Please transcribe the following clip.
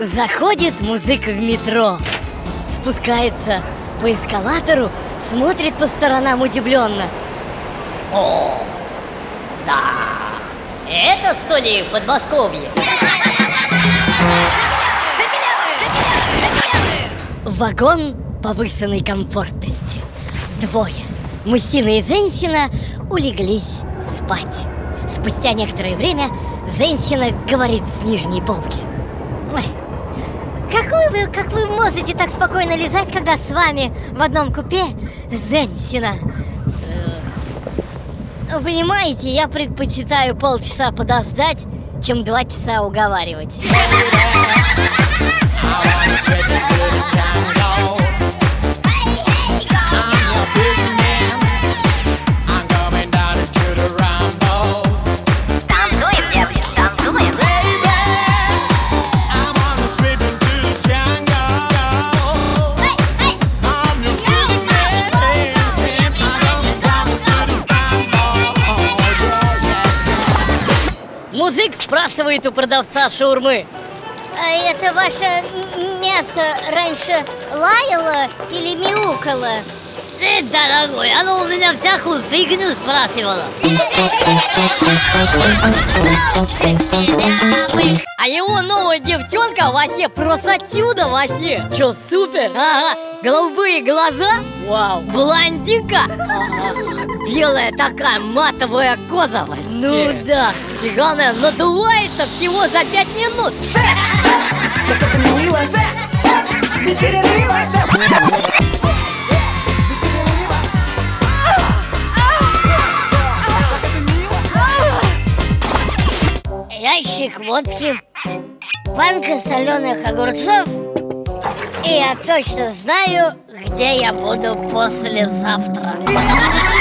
Заходит музык в метро. Спускается по эскалатору Смотрит по сторонам удивленно. О, да, это что ли Подмосковье? Вагон повышенной комфортности. Двое Мужчина и Зенсина улеглись спать. Спустя некоторое время Зенсина говорит с нижней полки как вы, как вы можете так спокойно лизать, когда с вами в одном купе Зенсина? Э, Понимаете, я предпочитаю полчаса подождать, чем два часа уговаривать спрашивает у продавца шаурмы А это ваше мясо раньше лаяло или мяукало? Ты, дорогой, оно у меня всякую фигню спрашивало. А его новая девчонка вообще просто чудо вообще Чё, супер? Ага, голубые глаза? Вау. Блондинка? Белая такая матовая коза. Ну да. И главное, надувается всего за пять минут. Как это мило, секс без перерыва, секс. Ящик водки, банка соленых огурцов И я точно знаю, где я буду послезавтра